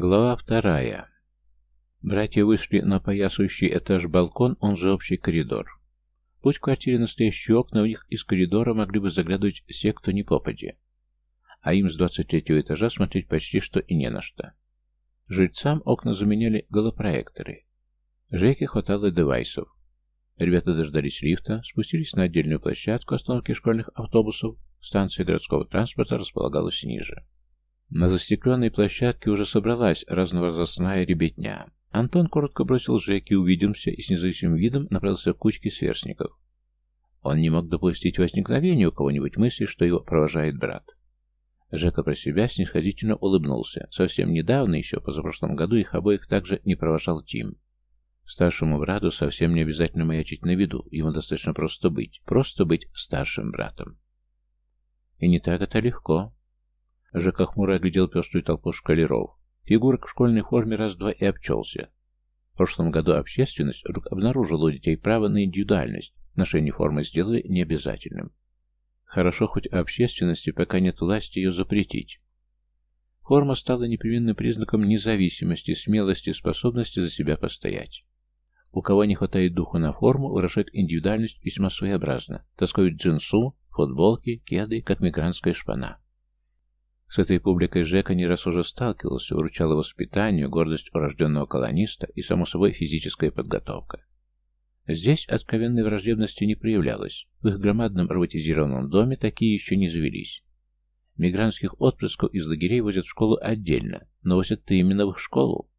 Глава вторая. Братья вышли на поясывающий этаж балкон, он же общий коридор. Будь в квартире настоящие окна, в них из коридора могли бы заглядывать все, кто не попади. А им с 23 этажа смотреть почти что и не на что. Жильцам окна заменяли голопроекторы. Жеке хватало девайсов. Ребята дождались лифта, спустились на отдельную площадку остановки школьных автобусов. Станция городского транспорта располагалась ниже. На застекленной площадке уже собралась разновозрастная ребятня. Антон коротко бросил Жеке «увидимся» и с независимым видом направился к кучке сверстников. Он не мог допустить возникновения у кого-нибудь мысли, что его провожает брат. Жека про себя снисходительно улыбнулся. Совсем недавно, еще позапрошлом году, их обоих также не провожал Тим. Старшему брату совсем не обязательно маячить на виду, ему достаточно просто быть, просто быть старшим братом. И не так это легко. Жека хмуро оглядел пеструю толпу шкалеров. Фигурок в школьной форме раз-два и обчелся. В прошлом году общественность вдруг обнаружила у детей право на индивидуальность, ношение формы сделали необязательным. Хорошо хоть общественности пока нет власти ее запретить. Форма стала непременным признаком независимости, смелости, способности за себя постоять. У кого не хватает духа на форму, выражает индивидуальность весьма своеобразно. Таскают джинсу, футболки, кеды, как мигрантская шпана. С этой публикой Жека не раз уже сталкивался, выручала воспитанию, гордость урожденного колониста и, само собой, физическая подготовка. Здесь откровенной враждебности не проявлялось. В их громадном роботизированном доме такие еще не завелись. Мигрантских отпрысков из лагерей возят в школу отдельно, но возят-то именно в их школу.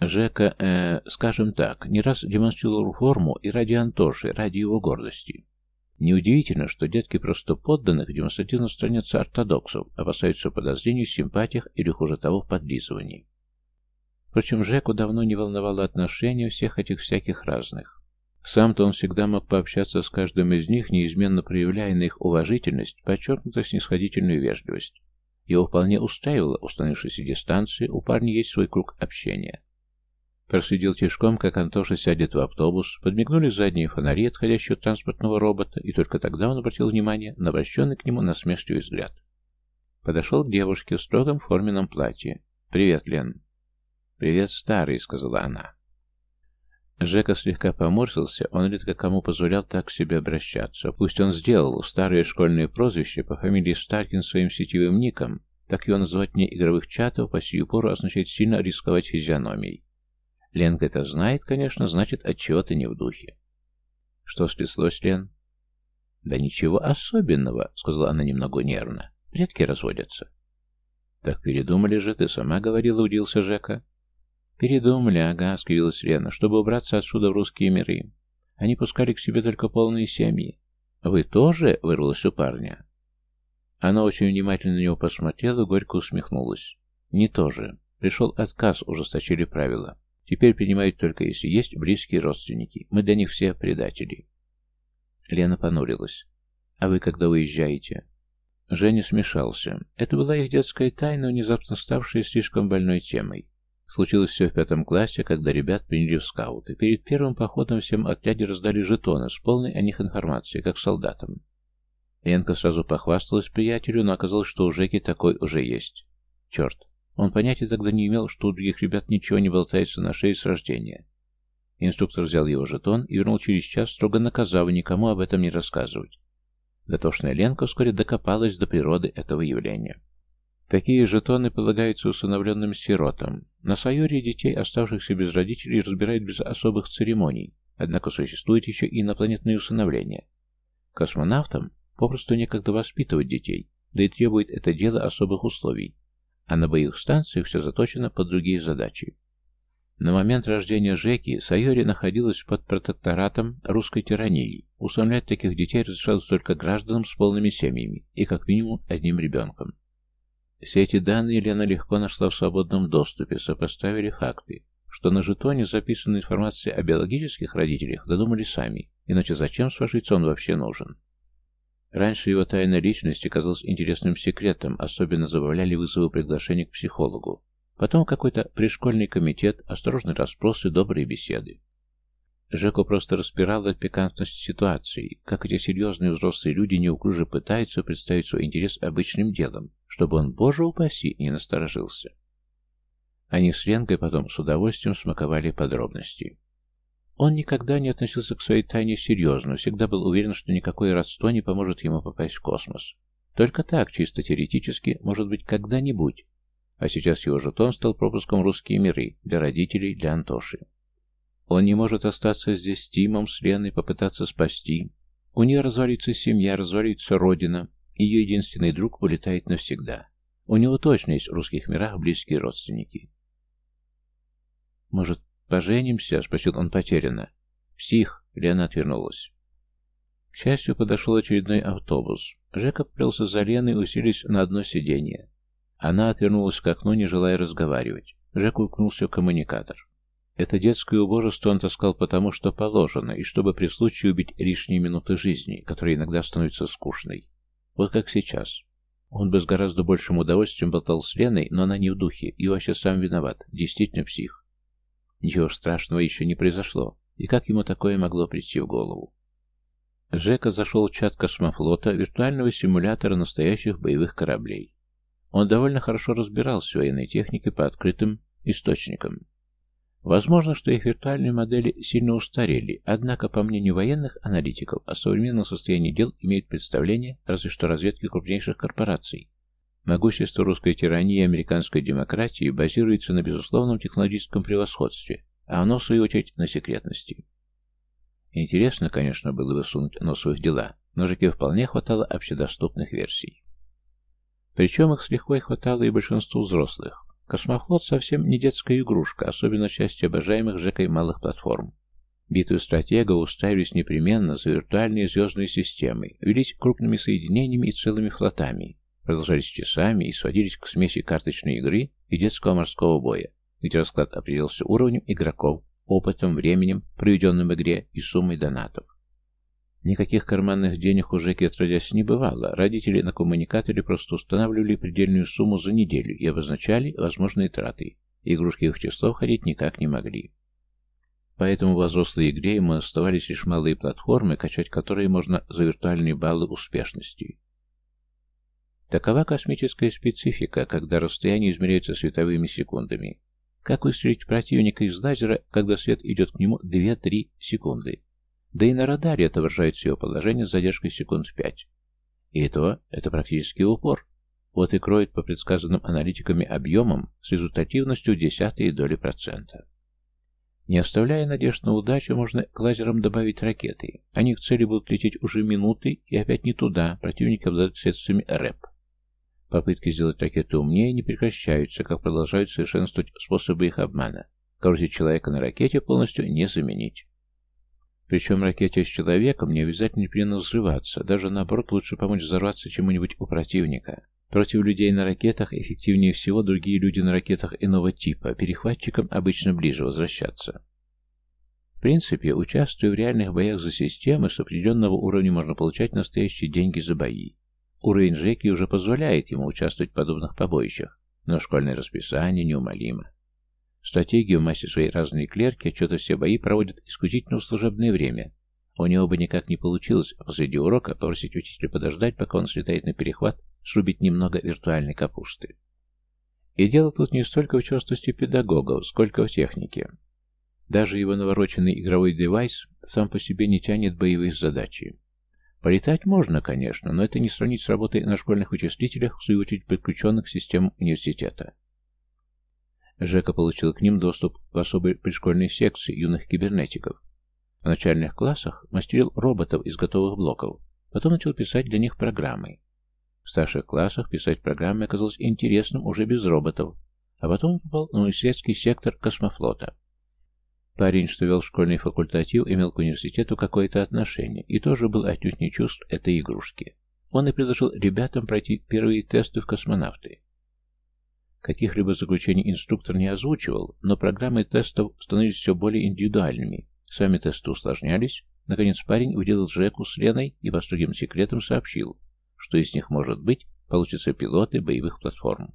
Жека, э, скажем так, не раз демонстрировал форму и ради Антоши, ради его гордости. Неудивительно, что детки просто подданных демонстративно странятся ортодоксов, опасаются подозрений в симпатиях или, хуже того, в подлизывании. Впрочем, Жеку давно не волновало отношения всех этих всяких разных. Сам-то он всегда мог пообщаться с каждым из них, неизменно проявляя на их уважительность, подчеркнуто снисходительную вежливость. Его вполне устраивало установившаяся дистанция, у парня есть свой круг общения. Проследил тишком, как Антоша сядет в автобус, подмигнули задние фонари отходящего транспортного робота, и только тогда он обратил внимание на обращенный к нему насмешливый взгляд. Подошел к девушке в строгом форменном платье. «Привет, Лен». «Привет, старый», — сказала она. Жека слегка поморщился, он редко кому позволял так к себе обращаться. Пусть он сделал старое школьное прозвище по фамилии Старкин своим сетевым ником, так его называть вне игровых чатов по сию пору означает сильно рисковать физиономией. Ленка это знает, конечно, значит, от чего то не в духе. Что стряслось, Лен? Да ничего особенного, сказала она немного нервно. Предки разводятся. Так передумали же, ты сама говорила, удился Жека. Передумали, ага, скривилась Лена, чтобы убраться отсюда в русские миры. Они пускали к себе только полные семьи. Вы тоже? вырвалось у парня. Она очень внимательно на него посмотрела, горько усмехнулась. Не тоже. Пришел отказ, ужесточили правила. Теперь принимают только если есть близкие родственники. Мы для них все предатели. Лена понурилась. А вы когда уезжаете? Женя смешался. Это была их детская тайна, внезапно ставшая слишком больной темой. Случилось все в пятом классе, когда ребят приняли в скауты. Перед первым походом всем отряде раздали жетоны с полной о них информацией, как солдатам. Ленка сразу похвасталась приятелю, но оказалось, что у Жеки такой уже есть. Черт, он понятия тогда не имел, что у других ребят ничего не болтается на шее с рождения. Инструктор взял его жетон и вернул через час, строго наказав никому об этом не рассказывать. Дотошная Ленка вскоре докопалась до природы этого явления. Такие жетоны полагаются усыновленным сиротам. На Сайоре детей, оставшихся без родителей, разбирают без особых церемоний, однако существует еще и инопланетное усыновление. Космонавтам попросту некогда воспитывать детей, да и требует это дело особых условий а на боевых станциях все заточено под другие задачи. На момент рождения Жеки Сайори находилась под протекторатом русской тирании. Усыновлять таких детей разрешалось только гражданам с полными семьями и как минимум одним ребенком. Все эти данные Лена легко нашла в свободном доступе, сопоставили факты, что на жетоне записана информация о биологических родителях, додумали сами, иначе зачем, спрашивается, он вообще нужен? Раньше его тайная личность казалась интересным секретом, особенно забавляли вызовы приглашений к психологу. Потом какой-то пришкольный комитет, осторожные расспросы, добрые беседы. Жеку просто распирал от пикантности ситуации, как эти серьезные взрослые люди неуклюже пытаются представить свой интерес обычным делом, чтобы он, боже упаси, не насторожился. Они с Ленкой потом с удовольствием смаковали подробности. Он никогда не относился к своей тайне серьезно, всегда был уверен, что никакое родство не поможет ему попасть в космос. Только так, чисто теоретически, может быть, когда-нибудь. А сейчас его жетон стал пропуском русские миры для родителей, для Антоши. Он не может остаться здесь с Тимом, с Леной, попытаться спасти. У нее развалится семья, развалится родина. Ее единственный друг улетает навсегда. У него точно есть в русских мирах близкие родственники. Может, «Поженимся?» — спросил он потерянно. «Псих!» — Лена отвернулась. К счастью, подошел очередной автобус. Жека плелся за Леной и уселись на одно сиденье. Она отвернулась к окну, не желая разговаривать. Жека уткнулся в коммуникатор. Это детское убожество он таскал потому, что положено, и чтобы при случае убить лишние минуты жизни, которая иногда становится скучной. Вот как сейчас. Он бы с гораздо большим удовольствием болтал с Леной, но она не в духе, и вообще сам виноват. Действительно псих. Ничего страшного еще не произошло, и как ему такое могло прийти в голову? Жека зашел в чат космофлота, виртуального симулятора настоящих боевых кораблей. Он довольно хорошо разбирался в военной технике по открытым источникам. Возможно, что их виртуальные модели сильно устарели, однако, по мнению военных аналитиков, о современном состоянии дел имеют представление разве что разведки крупнейших корпораций, Могущество русской тирании и американской демократии базируется на безусловном технологическом превосходстве, а оно, в свою очередь, на секретности. Интересно, конечно, было бы сунуть нос в их дела, но Жеке вполне хватало общедоступных версий. Причем их слегка и хватало и большинству взрослых. Космофлот совсем не детская игрушка, особенно части обожаемых Жекой малых платформ. Битвы стратегов устраивались непременно за виртуальные звездные системы, велись крупными соединениями и целыми флотами, продолжались часами и сводились к смеси карточной игры и детского морского боя, где расклад определился уровнем игроков, опытом, временем, проведенным в игре и суммой донатов. Никаких карманных денег у Жеки отродясь не бывало, родители на коммуникаторе просто устанавливали предельную сумму за неделю и обозначали возможные траты. Игрушки их число входить никак не могли. Поэтому в взрослой игре ему оставались лишь малые платформы, качать которые можно за виртуальные баллы успешности. Такова космическая специфика, когда расстояние измеряется световыми секундами. Как выстрелить противника из лазера, когда свет идет к нему 2-3 секунды? Да и на радаре отображается его положение с задержкой секунд 5. И то это практически упор. Вот и кроет по предсказанным аналитиками объемам с результативностью десятые доли процента. Не оставляя надежд на удачу, можно к лазерам добавить ракеты. Они к цели будут лететь уже минуты и опять не туда, противник обладает средствами РЭП. Попытки сделать ракеты умнее не прекращаются, как продолжают совершенствовать способы их обмана. Крутить человека на ракете полностью не заменить. Причем ракете с человеком не обязательно непременно взрываться, даже наоборот лучше помочь взорваться чему-нибудь у противника. Против людей на ракетах эффективнее всего другие люди на ракетах иного типа, перехватчикам обычно ближе возвращаться. В принципе, участвуя в реальных боях за системы, с определенного уровня можно получать настоящие деньги за бои. Уровень Жеки уже позволяет ему участвовать в подобных побоищах, но школьное расписание неумолимо. Стратегию в массе своей разные клерки что-то все бои проводят исключительно в служебное время. У него бы никак не получилось посреди урока попросить учителя подождать, пока он слетает на перехват, срубить немного виртуальной капусты. И дело тут не столько в черствости педагогов, сколько в технике. Даже его навороченный игровой девайс сам по себе не тянет боевые задачи. Полетать можно, конечно, но это не сравнить с работой на школьных вычислителях, в свою очередь подключенных к системам университета. Жека получил к ним доступ в особой предшкольной секции юных кибернетиков. В начальных классах мастерил роботов из готовых блоков, потом начал писать для них программы. В старших классах писать программы оказалось интересным уже без роботов, а потом попал на университетский сектор космофлота. Парень, что вел школьный факультатив, имел к университету какое-то отношение и тоже был отнюдь не чувств этой игрушки. Он и предложил ребятам пройти первые тесты в космонавты. Каких-либо заключений инструктор не озвучивал, но программы тестов становились все более индивидуальными. Сами тесты усложнялись. Наконец парень уделил Жеку с Леной и по строгим секретам сообщил, что из них, может быть, получатся пилоты боевых платформ.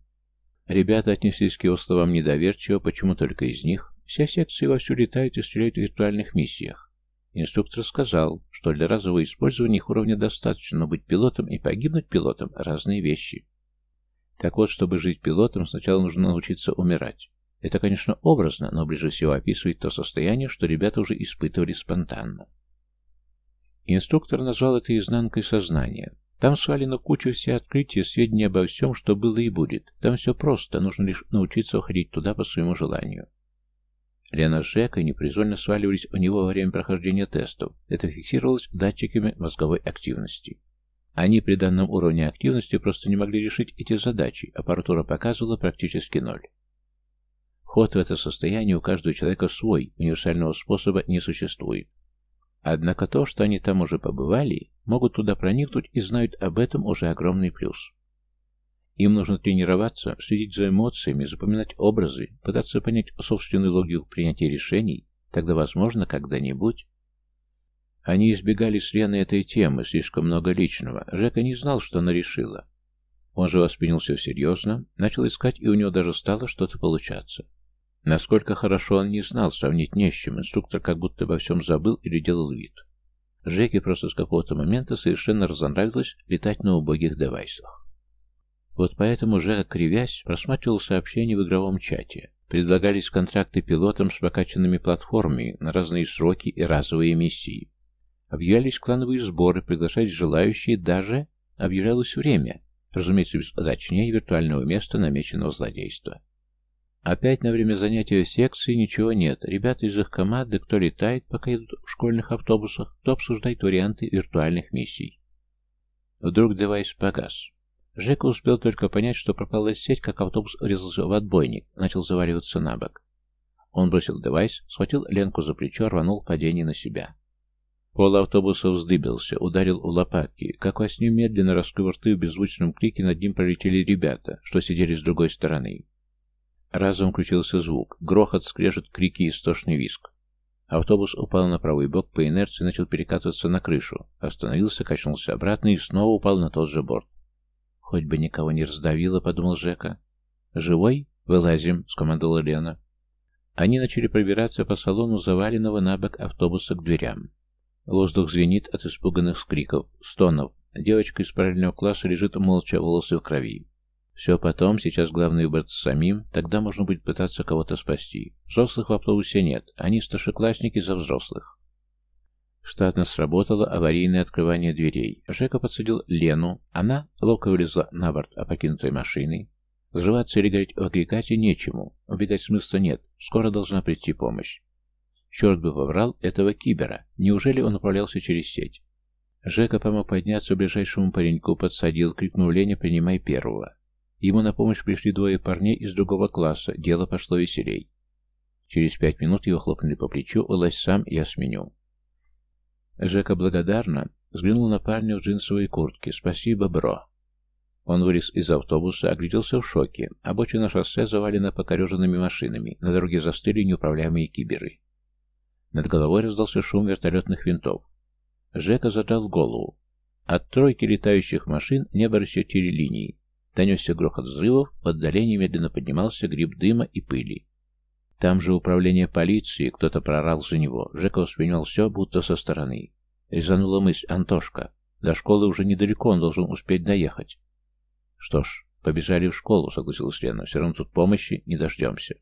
Ребята отнеслись к его словам недоверчиво, почему только из них. Вся секция вовсю летает и стреляет в виртуальных миссиях. Инструктор сказал, что для разового использования их уровня достаточно, но быть пилотом и погибнуть пилотом – разные вещи. Так вот, чтобы жить пилотом, сначала нужно научиться умирать. Это, конечно, образно, но ближе всего описывает то состояние, что ребята уже испытывали спонтанно. Инструктор назвал это изнанкой сознания. Там свалено кучу все открытия, сведения обо всем, что было и будет. Там все просто, нужно лишь научиться уходить туда по своему желанию. Лена с Жекой непроизвольно сваливались у него во время прохождения тестов. Это фиксировалось датчиками мозговой активности. Они при данном уровне активности просто не могли решить эти задачи, аппаратура показывала практически ноль. Ход в это состояние у каждого человека свой, универсального способа не существует. Однако то, что они там уже побывали, могут туда проникнуть и знают об этом уже огромный плюс. Им нужно тренироваться, следить за эмоциями, запоминать образы, пытаться понять собственную логику принятия решений, тогда, возможно, когда-нибудь... Они избегали с Леной этой темы, слишком много личного. Жека не знал, что она решила. Он же воспринял все серьезно, начал искать, и у него даже стало что-то получаться. Насколько хорошо он не знал, сравнить не с чем, инструктор как будто обо всем забыл или делал вид. Жеке просто с какого-то момента совершенно разонравилось летать на убогих девайсах. Вот поэтому Жека, кривясь, просматривал сообщения в игровом чате. Предлагались контракты пилотам с прокачанными платформами на разные сроки и разовые миссии. Объявлялись клановые сборы, приглашались желающие, даже объявлялось время, разумеется, без уточнения виртуального места намеченного злодейства. Опять на время занятия в секции ничего нет. Ребята из их команды, кто летает, пока едут в школьных автобусах, кто обсуждает варианты виртуальных миссий. Вдруг девайс погас. Жека успел только понять, что пропала сеть, как автобус врезался в отбойник, начал заваливаться на бок. Он бросил девайс, схватил Ленку за плечо, рванул падение на себя. Пол автобуса вздыбился, ударил у лопатки. Как во сне медленно раскрыв рты в беззвучном крике, над ним пролетели ребята, что сидели с другой стороны. Разом включился звук. Грохот, скрежет, крики, истошный виск. Автобус упал на правый бок, по инерции начал перекатываться на крышу. Остановился, качнулся обратно и снова упал на тот же борт. «Хоть бы никого не раздавило», — подумал Жека. «Живой? Вылазим», — скомандовала Лена. Они начали пробираться по салону заваленного на бок автобуса к дверям. Воздух звенит от испуганных скриков, стонов. Девочка из параллельного класса лежит молча, волосы в крови. Все потом, сейчас главный выбраться самим, тогда можно будет пытаться кого-то спасти. Взрослых в автобусе нет, они старшеклассники за взрослых. Штатно сработало аварийное открывание дверей. Жека подсадил Лену, она ловко вылезла на борт покинутой машины. Взрываться или гореть в агрегате нечему, убегать смысла нет, скоро должна прийти помощь. Черт бы воврал этого кибера, неужели он управлялся через сеть? Жека помог подняться ближайшему пареньку, подсадил, крикнул Лене «принимай первого». Ему на помощь пришли двое парней из другого класса, дело пошло веселей. Через пять минут его хлопнули по плечу, «Улазь сам, я сменю». Жека благодарно взглянул на парня в джинсовой куртке. «Спасибо, бро». Он вылез из автобуса, огляделся в шоке. Обочина шоссе завалена покореженными машинами. На дороге застыли неуправляемые киберы. Над головой раздался шум вертолетных винтов. Жека задал голову. От тройки летающих машин небо рассетили линии. Донесся грохот взрывов, в отдалении медленно поднимался гриб дыма и пыли. Там же управление полиции, кто-то прорал за него. Жека воспринимал все, будто со стороны. Резанула мысль Антошка. До школы уже недалеко, он должен успеть доехать. Что ж, побежали в школу, согласилась Лена. Все равно тут помощи не дождемся.